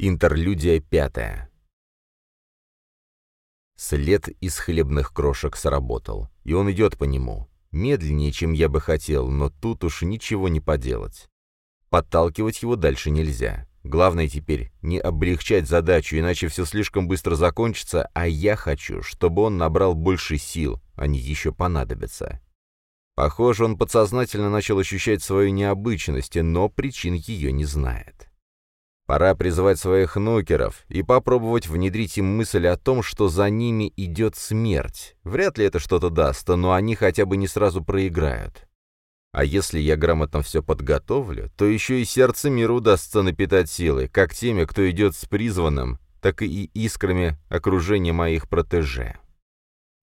Интерлюдия пятая. След из хлебных крошек сработал, и он идет по нему. Медленнее, чем я бы хотел, но тут уж ничего не поделать. Подталкивать его дальше нельзя. Главное теперь не облегчать задачу, иначе все слишком быстро закончится, а я хочу, чтобы он набрал больше сил, они еще понадобятся. Похоже, он подсознательно начал ощущать свою необычность, но причин ее не знает. Пора призывать своих нукеров и попробовать внедрить им мысль о том, что за ними идет смерть. Вряд ли это что-то даст, но они хотя бы не сразу проиграют. А если я грамотно все подготовлю, то еще и сердце мира удастся напитать силой, как теми, кто идет с призванным, так и искрами окружения моих протеже.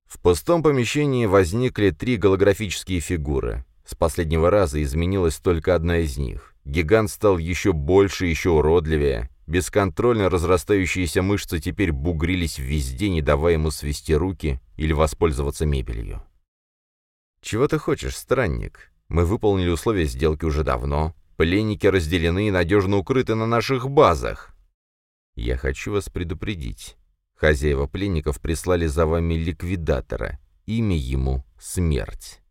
В пустом помещении возникли три голографические фигуры. С последнего раза изменилась только одна из них. Гигант стал еще больше, еще уродливее. Бесконтрольно разрастающиеся мышцы теперь бугрились везде, не давая ему свести руки или воспользоваться мебелью. «Чего ты хочешь, странник? Мы выполнили условия сделки уже давно. Пленники разделены и надежно укрыты на наших базах. Я хочу вас предупредить. Хозяева пленников прислали за вами ликвидатора. Имя ему — Смерть.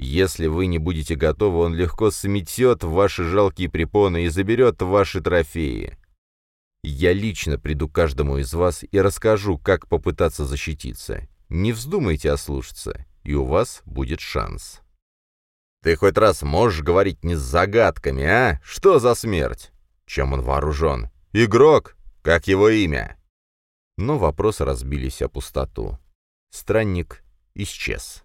Если вы не будете готовы, он легко сметет ваши жалкие препоны и заберет ваши трофеи. Я лично приду к каждому из вас и расскажу, как попытаться защититься. Не вздумайте ослушаться, и у вас будет шанс. Ты хоть раз можешь говорить не с загадками, а? Что за смерть? Чем он вооружен? Игрок? Как его имя? Но вопросы разбились о пустоту. Странник исчез.